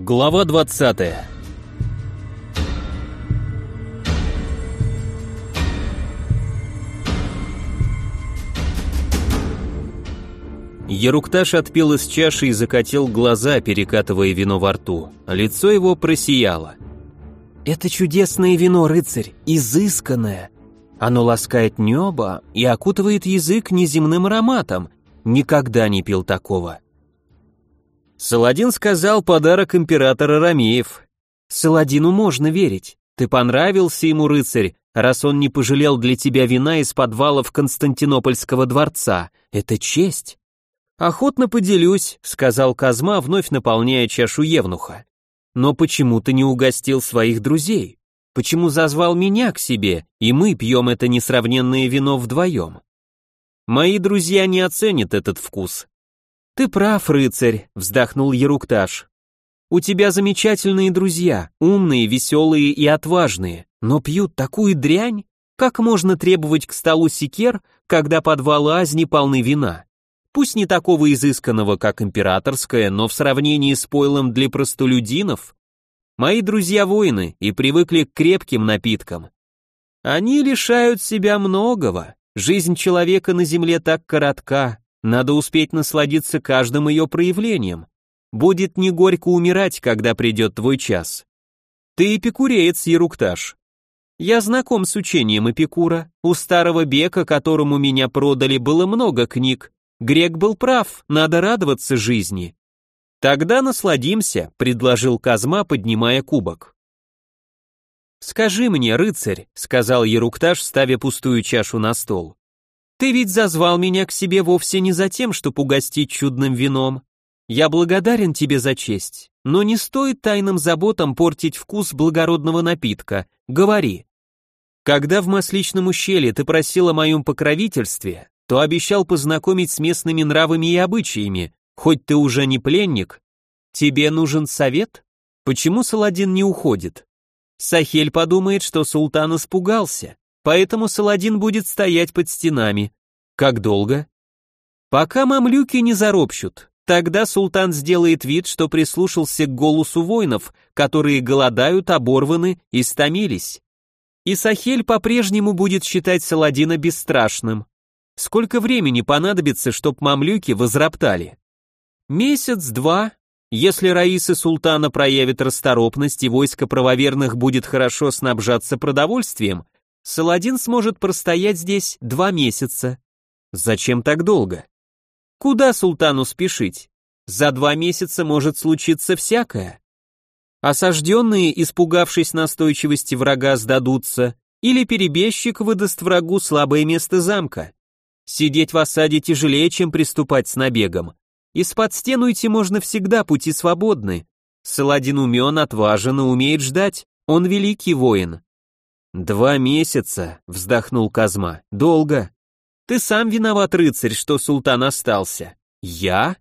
Глава 20 Ерукташ отпил из чаши и закатил глаза, перекатывая вино во рту. Лицо его просияло. «Это чудесное вино, рыцарь, изысканное. Оно ласкает небо и окутывает язык неземным ароматом. Никогда не пил такого». Саладин сказал подарок императора Рамеев. «Саладину можно верить. Ты понравился ему, рыцарь, раз он не пожалел для тебя вина из подвалов Константинопольского дворца. Это честь». «Охотно поделюсь», — сказал Казма, вновь наполняя чашу Евнуха. «Но почему ты не угостил своих друзей? Почему зазвал меня к себе, и мы пьем это несравненное вино вдвоем?» «Мои друзья не оценят этот вкус». «Ты прав, рыцарь», — вздохнул Ерукташ. «У тебя замечательные друзья, умные, веселые и отважные, но пьют такую дрянь, как можно требовать к столу секер, когда подвалы Азни полны вина?» пусть не такого изысканного, как императорское, но в сравнении с пойлом для простолюдинов, мои друзья воины и привыкли к крепким напиткам. Они лишают себя многого. Жизнь человека на земле так коротка, надо успеть насладиться каждым ее проявлением. Будет не горько умирать, когда придет твой час. Ты эпикуреец, Ерукташ. Я знаком с учением Эпикура. У старого бека, которому меня продали, было много книг, Грек был прав, надо радоваться жизни. Тогда насладимся, предложил Казма, поднимая кубок. Скажи мне, рыцарь, сказал Ерукташ, ставя пустую чашу на стол. Ты ведь зазвал меня к себе вовсе не за тем, чтобы угостить чудным вином. Я благодарен тебе за честь, но не стоит тайным заботам портить вкус благородного напитка. Говори. Когда в масличном ущелье ты просил о моем покровительстве, то обещал познакомить с местными нравами и обычаями. Хоть ты уже не пленник, тебе нужен совет? Почему Саладин не уходит? Сахель подумает, что султан испугался, поэтому Саладин будет стоять под стенами. Как долго? Пока мамлюки не заропщут. Тогда султан сделает вид, что прислушался к голосу воинов, которые голодают, оборваны и стомились. И Сахель по-прежнему будет считать Саладина бесстрашным. Сколько времени понадобится, чтоб мамлюки возроптали? Месяц-два. Если раисы султана проявят расторопность и войско правоверных будет хорошо снабжаться продовольствием, Саладин сможет простоять здесь два месяца. Зачем так долго? Куда султану спешить? За два месяца может случиться всякое. Осажденные, испугавшись настойчивости врага, сдадутся, или перебежчик выдаст врагу слабое место замка. Сидеть в осаде тяжелее, чем приступать с набегом. Из-под стен уйти можно всегда, пути свободны. Саладин умен, отважен и умеет ждать. Он великий воин. Два месяца, вздохнул Казма. Долго. Ты сам виноват, рыцарь, что султан остался. Я?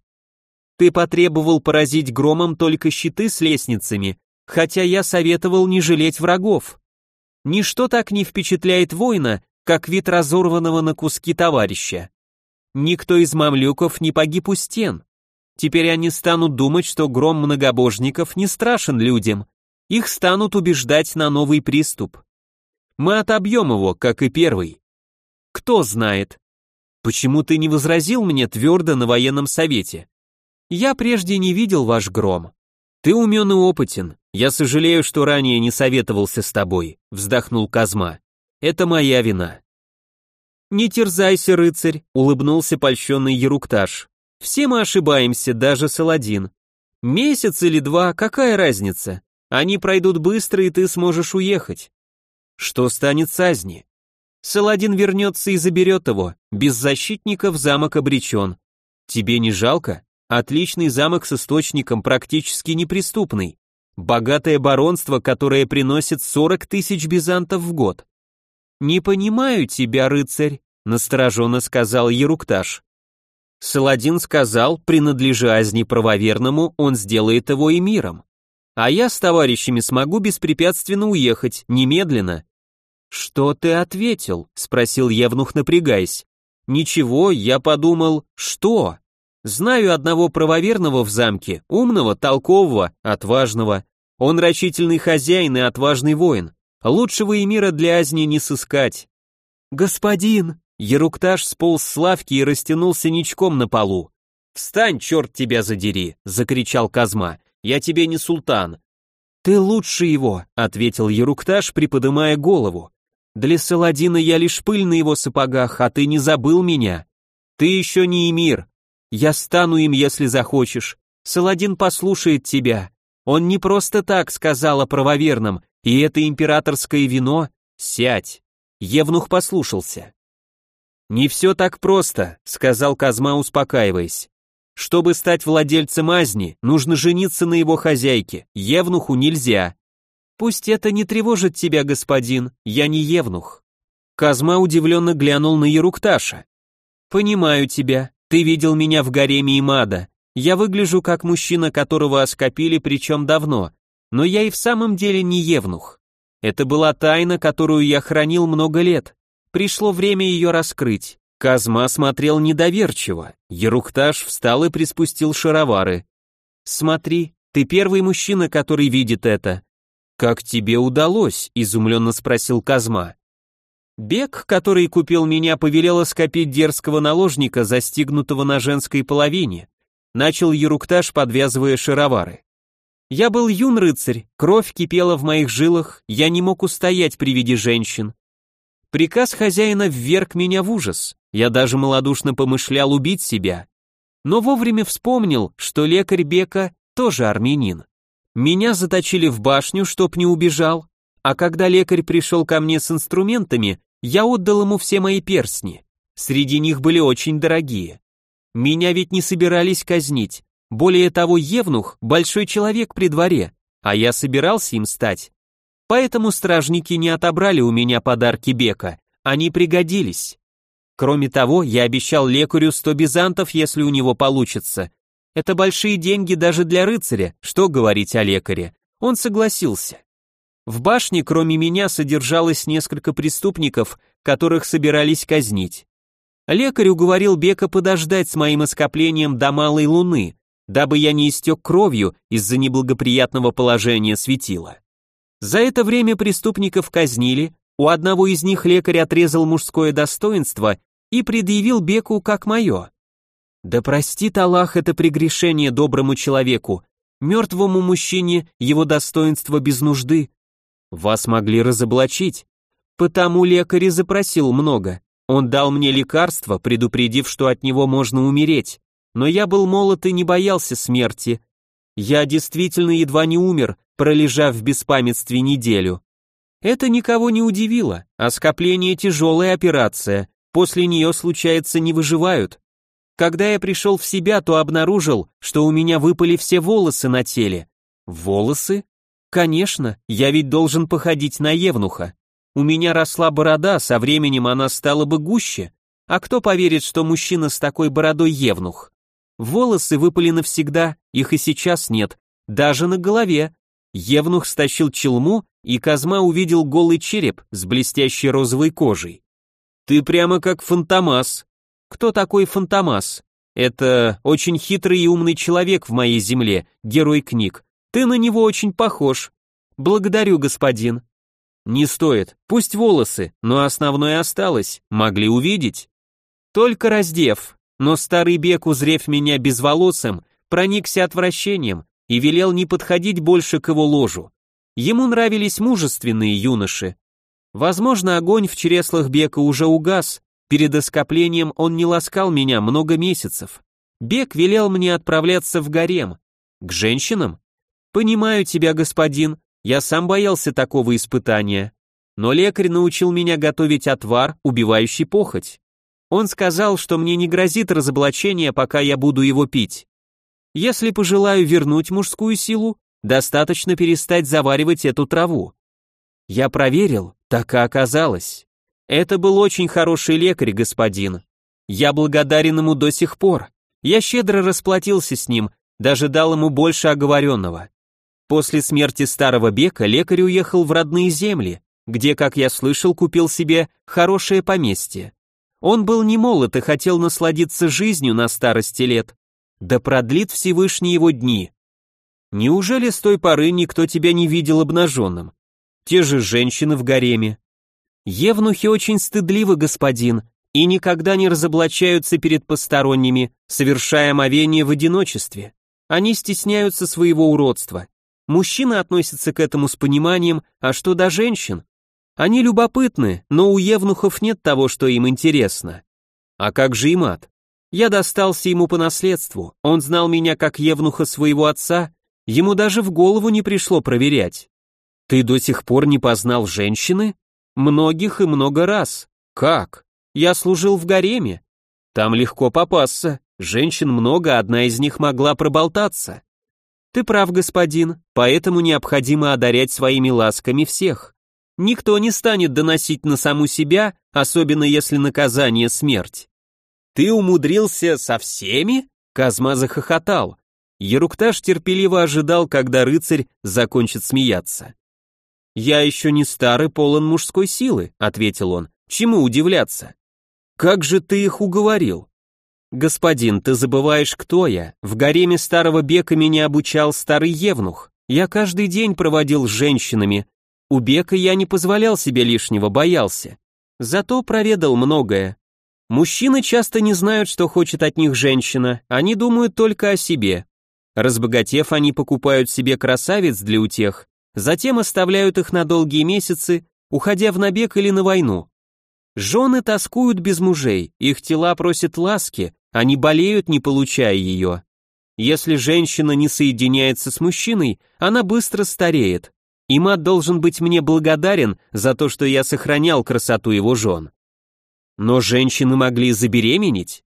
Ты потребовал поразить громом только щиты с лестницами, хотя я советовал не жалеть врагов. Ничто так не впечатляет воина, как вид разорванного на куски товарища. Никто из мамлюков не погиб у стен. Теперь они станут думать, что гром многобожников не страшен людям. Их станут убеждать на новый приступ. Мы отобьем его, как и первый. Кто знает. Почему ты не возразил мне твердо на военном совете? Я прежде не видел ваш гром. Ты умен и опытен. Я сожалею, что ранее не советовался с тобой, вздохнул Казма. Это моя вина. Не терзайся, рыцарь, улыбнулся польщенный Ерукташ. Все мы ошибаемся, даже Саладин. Месяц или два, какая разница? Они пройдут быстро, и ты сможешь уехать. Что станет с Азни? Саладин вернется и заберет его. Без защитников замок обречен. Тебе не жалко? Отличный замок с источником, практически неприступный. Богатое баронство, которое приносит 40 тысяч бизантов в год. «Не понимаю тебя, рыцарь», — настороженно сказал Ерукташ. Саладин сказал, принадлежа Азни правоверному, он сделает его миром. А я с товарищами смогу беспрепятственно уехать, немедленно. Что ты ответил? спросил Евнух, напрягаясь. Ничего, я подумал, что? Знаю одного правоверного в замке, умного, толкового, отважного. Он рачительный хозяин и отважный воин. Лучшего эмира для Азни не сыскать. Господин! Ерукташ сполз с лавки и растянулся ничком на полу. «Встань, черт тебя задери!» — закричал Казма. «Я тебе не султан!» «Ты лучше его!» — ответил Ерукташ, приподымая голову. «Для Саладина я лишь пыль на его сапогах, а ты не забыл меня. Ты еще не эмир. Я стану им, если захочешь. Саладин послушает тебя. Он не просто так сказал о правоверном, и это императорское вино. Сядь!» Евнух послушался. «Не все так просто», — сказал Казма, успокаиваясь. «Чтобы стать владельцем Азни, нужно жениться на его хозяйке, Евнуху нельзя». «Пусть это не тревожит тебя, господин, я не Евнух». Казма удивленно глянул на Ерукташа. «Понимаю тебя, ты видел меня в гареме Имада. Я выгляжу как мужчина, которого оскопили, причем давно, но я и в самом деле не Евнух. Это была тайна, которую я хранил много лет. Пришло время ее раскрыть. Казма смотрел недоверчиво. Ерукташ встал и приспустил шаровары. «Смотри, ты первый мужчина, который видит это». «Как тебе удалось?» – изумленно спросил Казма. Бег, который купил меня, повелел скопить дерзкого наложника, застигнутого на женской половине. Начал Ерукташ, подвязывая шаровары. Я был юн рыцарь, кровь кипела в моих жилах, я не мог устоять при виде женщин. Приказ хозяина вверг меня в ужас, я даже малодушно помышлял убить себя. Но вовремя вспомнил, что лекарь Бека тоже армянин. Меня заточили в башню, чтоб не убежал, а когда лекарь пришел ко мне с инструментами, я отдал ему все мои перстни. Среди них были очень дорогие. Меня ведь не собирались казнить, более того, Евнух – большой человек при дворе, а я собирался им стать. Поэтому стражники не отобрали у меня подарки Бека, они пригодились. Кроме того, я обещал лекарю сто бизантов, если у него получится. Это большие деньги даже для рыцаря, что говорить о лекаре. Он согласился. В башне, кроме меня, содержалось несколько преступников, которых собирались казнить. Лекарь уговорил Бека подождать с моим оскоплением до малой луны, дабы я не истек кровью из-за неблагоприятного положения светила. За это время преступников казнили, у одного из них лекарь отрезал мужское достоинство и предъявил Беку как мое. Да простит Аллах это прегрешение доброму человеку, мертвому мужчине его достоинство без нужды. Вас могли разоблачить. Потому лекарь и запросил много. Он дал мне лекарство, предупредив, что от него можно умереть но я был молод и не боялся смерти. Я действительно едва не умер, пролежав в беспамятстве неделю. Это никого не удивило, а скопление тяжелая операция, после нее, случается, не выживают. Когда я пришел в себя, то обнаружил, что у меня выпали все волосы на теле. Волосы? Конечно, я ведь должен походить на Евнуха. У меня росла борода, со временем она стала бы гуще. А кто поверит, что мужчина с такой бородой Евнух? Волосы выпали навсегда, их и сейчас нет, даже на голове. Евнух стащил челму, и Казма увидел голый череп с блестящей розовой кожей. «Ты прямо как Фантомас». «Кто такой Фантомас?» «Это очень хитрый и умный человек в моей земле, герой книг. Ты на него очень похож». «Благодарю, господин». «Не стоит, пусть волосы, но основное осталось, могли увидеть». «Только раздев, но старый бек, узрев меня безволосым, проникся отвращением и велел не подходить больше к его ложу. Ему нравились мужественные юноши. Возможно, огонь в чреслах бека уже угас, перед оскоплением он не ласкал меня много месяцев. Бек велел мне отправляться в гарем. К женщинам? Понимаю тебя, господин, я сам боялся такого испытания. Но лекарь научил меня готовить отвар, убивающий похоть. Он сказал, что мне не грозит разоблачение, пока я буду его пить. Если пожелаю вернуть мужскую силу, достаточно перестать заваривать эту траву. Я проверил, так и оказалось. Это был очень хороший лекарь, господин. Я благодарен ему до сих пор. Я щедро расплатился с ним, даже дал ему больше оговоренного. После смерти старого бека лекарь уехал в родные земли, где, как я слышал, купил себе хорошее поместье. Он был не молод и хотел насладиться жизнью на старости лет. да продлит Всевышний его дни. Неужели с той поры никто тебя не видел обнаженным? Те же женщины в гареме. Евнухи очень стыдливы, господин, и никогда не разоблачаются перед посторонними, совершая омовение в одиночестве. Они стесняются своего уродства. Мужчины относятся к этому с пониманием, а что до женщин? Они любопытны, но у евнухов нет того, что им интересно. А как же Имат? Я достался ему по наследству, он знал меня как евнуха своего отца, ему даже в голову не пришло проверять. Ты до сих пор не познал женщины? Многих и много раз. Как? Я служил в гареме. Там легко попасться, женщин много, одна из них могла проболтаться. Ты прав, господин, поэтому необходимо одарять своими ласками всех. Никто не станет доносить на саму себя, особенно если наказание смерть. Ты умудрился со всеми? Казма захохотал. Ерукташ терпеливо ожидал, когда рыцарь закончит смеяться. «Я еще не старый, полон мужской силы», — ответил он. «Чему удивляться?» «Как же ты их уговорил?» «Господин, ты забываешь, кто я. В гареме старого бека меня обучал старый евнух. Я каждый день проводил с женщинами, у Бека я не позволял себе лишнего, боялся. Зато проведал многое. Мужчины часто не знают, что хочет от них женщина, они думают только о себе. Разбогатев, они покупают себе красавиц для утех, затем оставляют их на долгие месяцы, уходя в набег или на войну. Жены тоскуют без мужей, их тела просят ласки, они болеют, не получая ее. Если женщина не соединяется с мужчиной, она быстро стареет. И мат должен быть мне благодарен за то, что я сохранял красоту его жен. Но женщины могли забеременеть.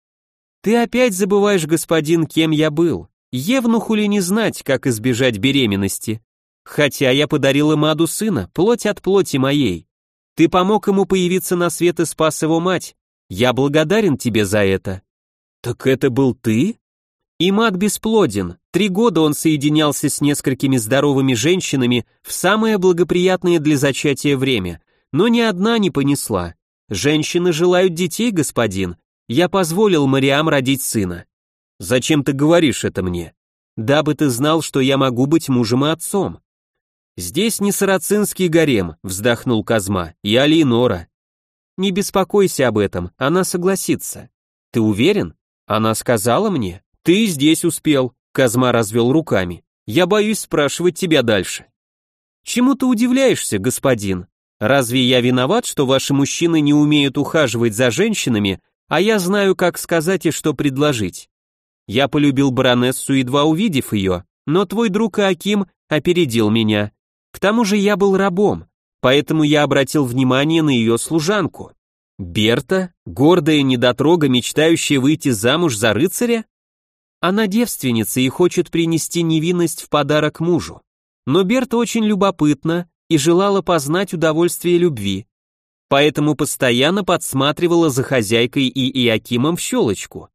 Ты опять забываешь, господин, кем я был. Евнуху ли не знать, как избежать беременности? Хотя я подарил Имаду сына, плоть от плоти моей. Ты помог ему появиться на свет и спас его мать. Я благодарен тебе за это. Так это был ты? Имад бесплоден. Три года он соединялся с несколькими здоровыми женщинами в самое благоприятное для зачатия время, но ни одна не понесла. Женщины желают детей, господин. Я позволил Мариам родить сына. Зачем ты говоришь это мне? Дабы ты знал, что я могу быть мужем и отцом. Здесь не сарацинский гарем, вздохнул Казма, я Линора. Не беспокойся об этом, она согласится. Ты уверен? Она сказала мне. «Ты здесь успел», — Казма развел руками. «Я боюсь спрашивать тебя дальше». «Чему ты удивляешься, господин? Разве я виноват, что ваши мужчины не умеют ухаживать за женщинами, а я знаю, как сказать и что предложить? Я полюбил баронессу, едва увидев ее, но твой друг Аким опередил меня. К тому же я был рабом, поэтому я обратил внимание на ее служанку. Берта, гордая недотрога, мечтающая выйти замуж за рыцаря? Она девственница и хочет принести невинность в подарок мужу. Но Берта очень любопытна и желала познать удовольствие любви. Поэтому постоянно подсматривала за хозяйкой и Иакимом в щелочку.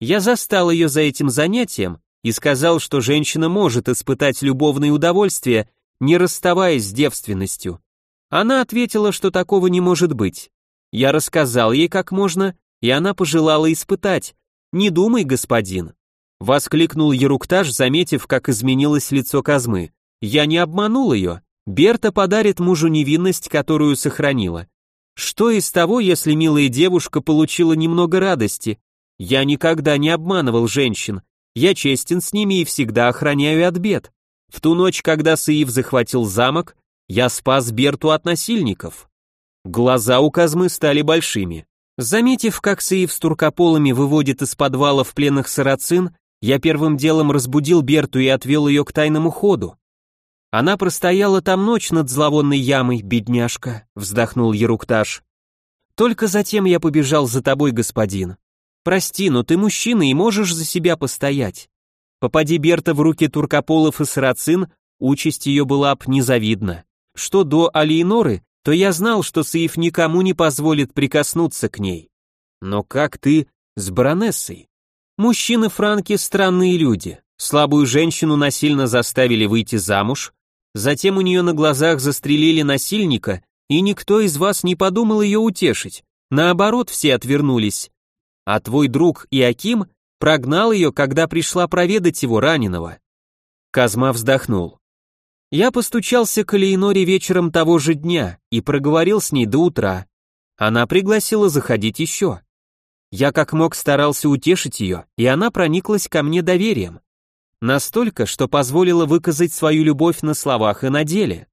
Я застал ее за этим занятием и сказал, что женщина может испытать любовное удовольствие, не расставаясь с девственностью. Она ответила, что такого не может быть. Я рассказал ей, как можно, и она пожелала испытать. Не думай, господин, Воскликнул Ерукташ, заметив, как изменилось лицо Казмы. «Я не обманул ее. Берта подарит мужу невинность, которую сохранила. Что из того, если милая девушка получила немного радости? Я никогда не обманывал женщин. Я честен с ними и всегда охраняю от бед. В ту ночь, когда Саив захватил замок, я спас Берту от насильников». Глаза у Казмы стали большими. Заметив, как Саив с туркополами выводит из подвала в пленных сарацин, я первым делом разбудил Берту и отвел ее к тайному ходу. Она простояла там ночь над зловонной ямой, бедняжка, вздохнул Ерукташ. Только затем я побежал за тобой, господин. Прости, но ты мужчина и можешь за себя постоять. Попади Берта в руки туркополов и сарацин, участь ее была б незавидна. Что до Алиеноры, то я знал, что Саиф никому не позволит прикоснуться к ней. Но как ты с баронессой? Мужчины франки странные люди. Слабую женщину насильно заставили выйти замуж, затем у нее на глазах застрелили насильника, и никто из вас не подумал ее утешить. Наоборот, все отвернулись. А твой друг Иаким Прогнал ее, когда пришла проведать его раненого. Казма вздохнул. Я постучался к Элеоноре вечером того же дня и проговорил с ней до утра. Она пригласила заходить еще. Я как мог старался утешить ее, и она прониклась ко мне доверием. Настолько, что позволила выказать свою любовь на словах и на деле.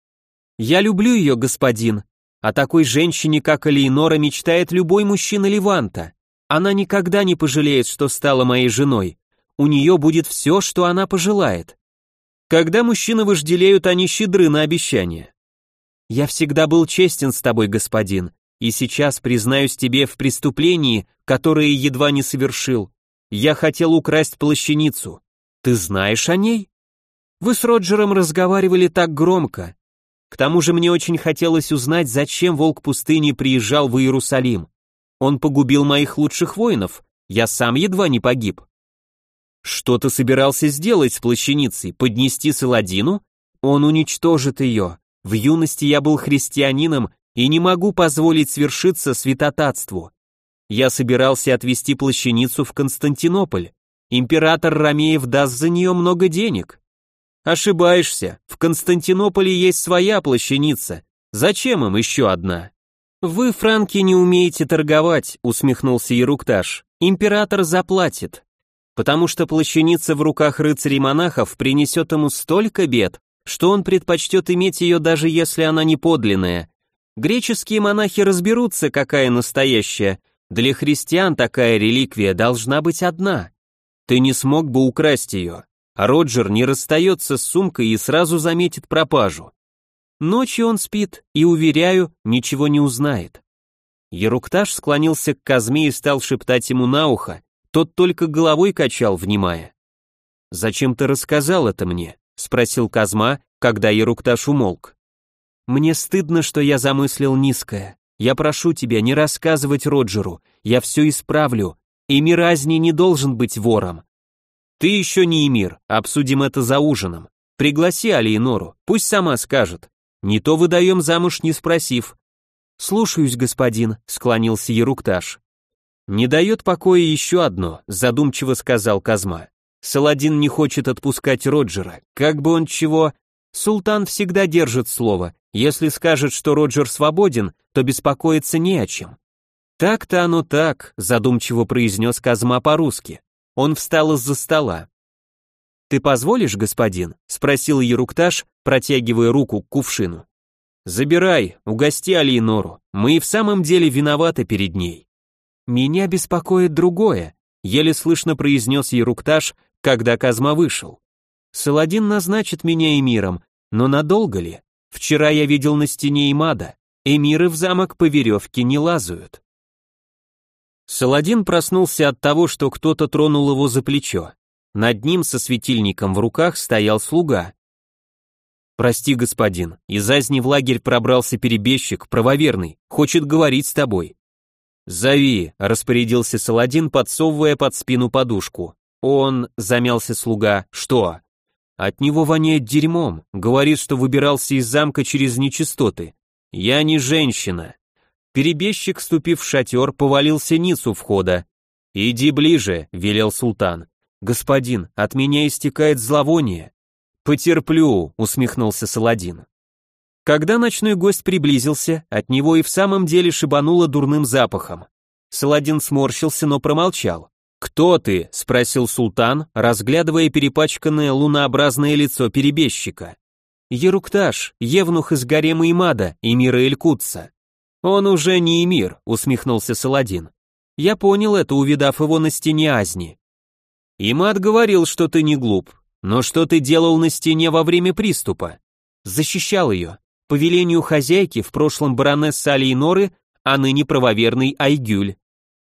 Я люблю ее, господин. О такой женщине, как Элеонора, мечтает любой мужчина Леванта. Она никогда не пожалеет, что стала моей женой. У нее будет все, что она пожелает. Когда мужчины вожделеют, они щедры на обещания. Я всегда был честен с тобой, господин, и сейчас признаюсь тебе в преступлении, которое едва не совершил. Я хотел украсть плащаницу. Ты знаешь о ней? Вы с Роджером разговаривали так громко. К тому же мне очень хотелось узнать, зачем волк пустыни приезжал в Иерусалим. Он погубил моих лучших воинов. Я сам едва не погиб. Что ты собирался сделать с плащаницей? Поднести Саладину? Он уничтожит ее. В юности я был христианином и не могу позволить свершиться святотатству. Я собирался отвезти плащаницу в Константинополь. Император Ромеев даст за нее много денег. Ошибаешься, в Константинополе есть своя плащаница. Зачем им еще одна? Вы, франки, не умеете торговать, усмехнулся Ерукташ. Император заплатит. Потому что плащаница в руках рыцарей-монахов принесет ему столько бед, что он предпочтет иметь ее даже если она не подлинная. Греческие монахи разберутся, какая настоящая. Для христиан такая реликвия должна быть одна. Ты не смог бы украсть ее. А Роджер не расстается с сумкой и сразу заметит пропажу. Ночью он спит и, уверяю, ничего не узнает. Ерукташ склонился к Казме и стал шептать ему на ухо, тот только головой качал, внимая. «Зачем ты рассказал это мне?» — спросил Казма, когда Ерукташ умолк. «Мне стыдно, что я замыслил низкое. Я прошу тебя не рассказывать Роджеру, я все исправлю, и Миразни не должен быть вором. Ты еще не Эмир, обсудим это за ужином. Пригласи Алиенору, пусть сама скажет. Не то выдаем замуж, не спросив. Слушаюсь, господин, склонился Ерукташ. Не дает покоя еще одно, задумчиво сказал Казма. Саладин не хочет отпускать Роджера, как бы он чего... Султан всегда держит слово, если скажет, что Роджер свободен, то беспокоиться не о чем. «Так-то оно так», — задумчиво произнес Казма по-русски. Он встал из-за стола. «Ты позволишь, господин?» — спросил Ерукташ, протягивая руку к кувшину. «Забирай, угости Алиенору, мы и в самом деле виноваты перед ней». «Меня беспокоит другое», — еле слышно произнес Ерукташ, когда Казма вышел. «Саладин назначит меня эмиром, но надолго ли? Вчера я видел на стене Имада, эмиры в замок по веревке не лазают». Саладин проснулся от того, что кто-то тронул его за плечо. Над ним со светильником в руках стоял слуга. «Прости, господин, из Азни в лагерь пробрался перебежчик, правоверный, хочет говорить с тобой». «Зови», — распорядился Саладин, подсовывая под спину подушку. «Он...» — замялся слуга. «Что?» «От него воняет дерьмом, говорит, что выбирался из замка через нечистоты. Я не женщина». Перебежчик, ступив в шатер, повалился ниц у входа. «Иди ближе», — велел султан. «Господин, от меня истекает зловоние». «Потерплю», — усмехнулся Саладин. Когда ночной гость приблизился, от него и в самом деле шибануло дурным запахом. Саладин сморщился, но промолчал. «Кто ты?» — спросил султан, разглядывая перепачканное лунообразное лицо перебежчика. «Ерукташ, евнух из гарема Имада, эмира Элькутса». «Он уже не эмир», — усмехнулся Саладин. «Я понял это, увидав его на стене Азни». «Имад говорил, что ты не глуп. Но что ты делал на стене во время приступа?» «Защищал ее. По велению хозяйки, в прошлом баронесса Алейноры, а ныне правоверный Айгюль.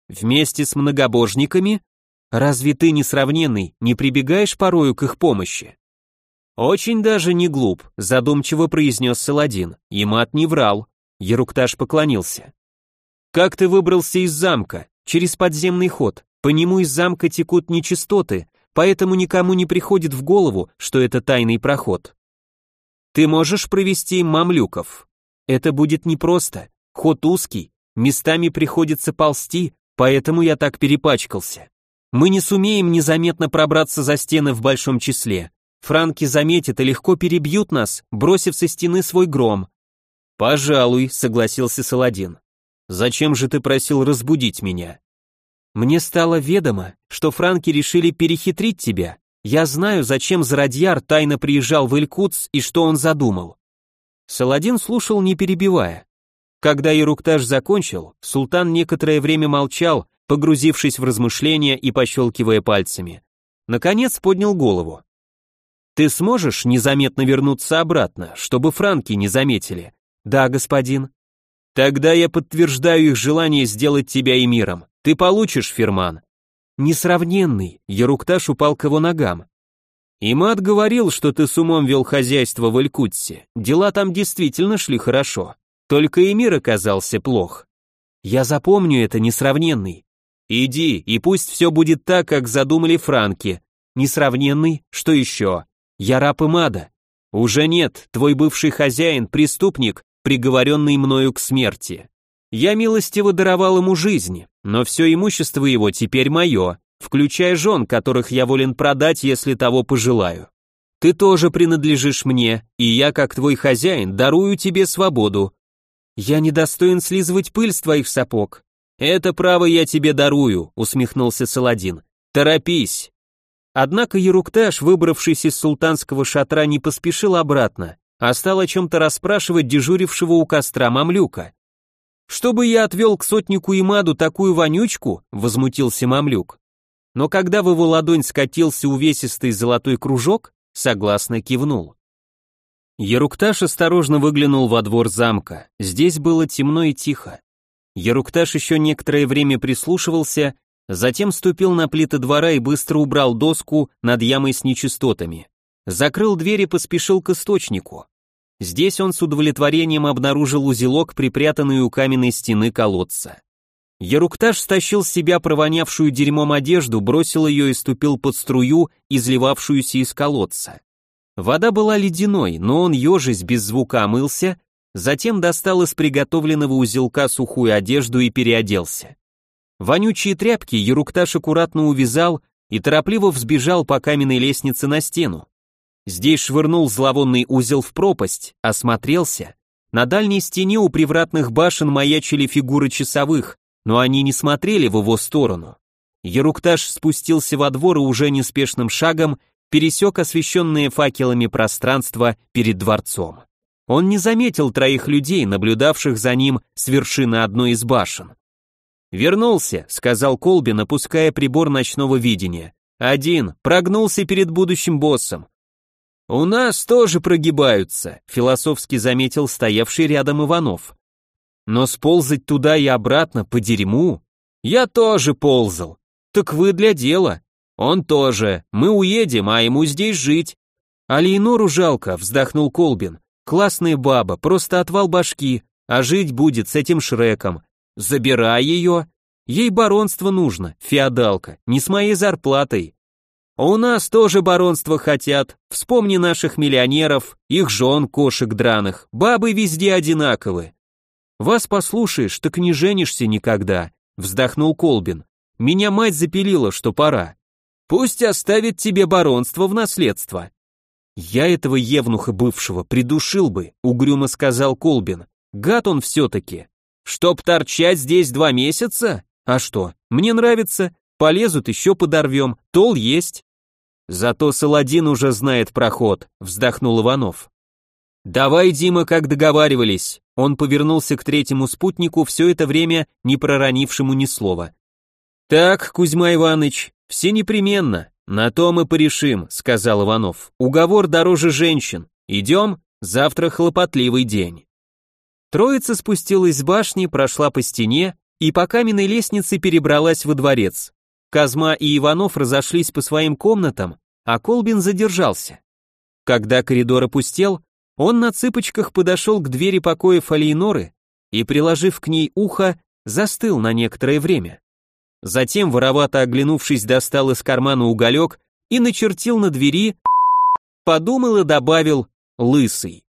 Вместе с многобожниками? Разве ты несравненный, не прибегаешь порою к их помощи?» «Очень даже не глуп», — задумчиво произнес Саладин. Имад не врал. Ерукташ поклонился. «Как ты выбрался из замка? Через подземный ход. По нему из замка текут нечистоты, поэтому никому не приходит в голову, что это тайный проход. Ты можешь провести мамлюков. Это будет непросто. Ход узкий, местами приходится ползти, поэтому я так перепачкался. Мы не сумеем незаметно пробраться за стены в большом числе. Франки заметят и легко перебьют нас, бросив со стены свой гром. Пожалуй, согласился Саладин. Зачем же ты просил разбудить меня? Мне стало ведомо, что франки решили перехитрить тебя. Я знаю, зачем Зародьяр тайно приезжал в Илькутс и что он задумал. Саладин слушал, не перебивая. Когда Ируктаж закончил, султан некоторое время молчал, погрузившись в размышления и пощелкивая пальцами. Наконец поднял голову. «Ты сможешь незаметно вернуться обратно, чтобы франки не заметили?» «Да, господин». «Тогда я подтверждаю их желание сделать тебя эмиром. Ты получишь, Ферман». «Несравненный», — Ярукташ упал к его ногам. «Имат говорил, что ты с умом вел хозяйство в Илькутсе. Дела там действительно шли хорошо. Только эмир оказался плох. Я запомню это, несравненный. Иди, и пусть все будет так, как задумали франки. Несравненный, что еще? Я раб Имада. Уже нет, твой бывший хозяин, преступник, приговоренный мною к смерти. Я милостиво даровал ему жизнь, но все имущество его теперь мое, включая жен, которых я волен продать, если того пожелаю. Ты тоже принадлежишь мне, и я, как твой хозяин, дарую тебе свободу. Я недостоин слизывать пыль с твоих сапог. Это право я тебе дарую, усмехнулся Саладин. Торопись. Однако Ерукташ, выбравшись из султанского шатра, не поспешил обратно, а стал о чем-то расспрашивать дежурившего у костра мамлюка. «Чтобы я отвел к сотнику Имаду такую вонючку?» — возмутился мамлюк. Но когда в его ладонь скатился увесистый золотой кружок, согласно кивнул. Ерукташ осторожно выглянул во двор замка. Здесь было темно и тихо. Ерукташ еще некоторое время прислушивался, затем ступил на плиты двора и быстро убрал доску над ямой с нечистотами. Закрыл дверь и поспешил к источнику. Здесь он с удовлетворением обнаружил узелок, припрятанный у каменной стены колодца. Ерукташ стащил с себя провонявшую дерьмом одежду, бросил ее и ступил под струю, изливавшуюся из колодца. Вода была ледяной, но он, ежись, без звука омылся, затем достал из приготовленного узелка сухую одежду и переоделся. Вонючие тряпки Ерукташ аккуратно увязал и торопливо взбежал по каменной лестнице на стену. Здесь швырнул зловонный узел в пропасть, осмотрелся. На дальней стене у привратных башен маячили фигуры часовых, но они не смотрели в его сторону. Ерукташ спустился во двор и уже неспешным шагом пересек освещенное факелами пространство перед дворцом. Он не заметил троих людей, наблюдавших за ним с вершины одной из башен. «Вернулся», — сказал Колбин, опуская прибор ночного видения. «Один, прогнулся перед будущим боссом. «У нас тоже прогибаются», — философски заметил стоявший рядом Иванов. «Но сползать туда и обратно по дерьму? Я тоже ползал. Так вы для дела. Он тоже. Мы уедем, а ему здесь жить». «А жалко», — вздохнул Колбин. «Классная баба, просто отвал башки, а жить будет с этим Шреком. Забирай ее. Ей баронство нужно, феодалка, не с моей зарплатой. У нас тоже баронство хотят. Вспомни наших миллионеров, их жен, кошек драных. Бабы везде одинаковы. Вас послушаешь, так не женишься никогда, вздохнул Колбин. Меня мать запилила, что пора. Пусть оставит тебе баронство в наследство. Я этого евнуха бывшего придушил бы, угрюмо сказал Колбин. Гад он все-таки. Чтоб торчать здесь два месяца? А что, мне нравится, Полезут, еще подорвем, тол есть. Зато Саладин уже знает проход, вздохнул Иванов. Давай, Дима, как договаривались. Он повернулся к третьему спутнику, все это время не проронившему ни слова. Так, Кузьма Иванович, все непременно. На то мы порешим, сказал Иванов. Уговор дороже женщин. Идем, завтра хлопотливый день. Троица спустилась с башни, прошла по стене и по каменной лестнице перебралась во дворец. Казма и Иванов разошлись по своим комнатам, а Колбин задержался. Когда коридор опустел, он на цыпочках подошел к двери покоя Алейноры и, приложив к ней ухо, застыл на некоторое время. Затем, воровато оглянувшись, достал из кармана уголек и начертил на двери, подумал и добавил «лысый».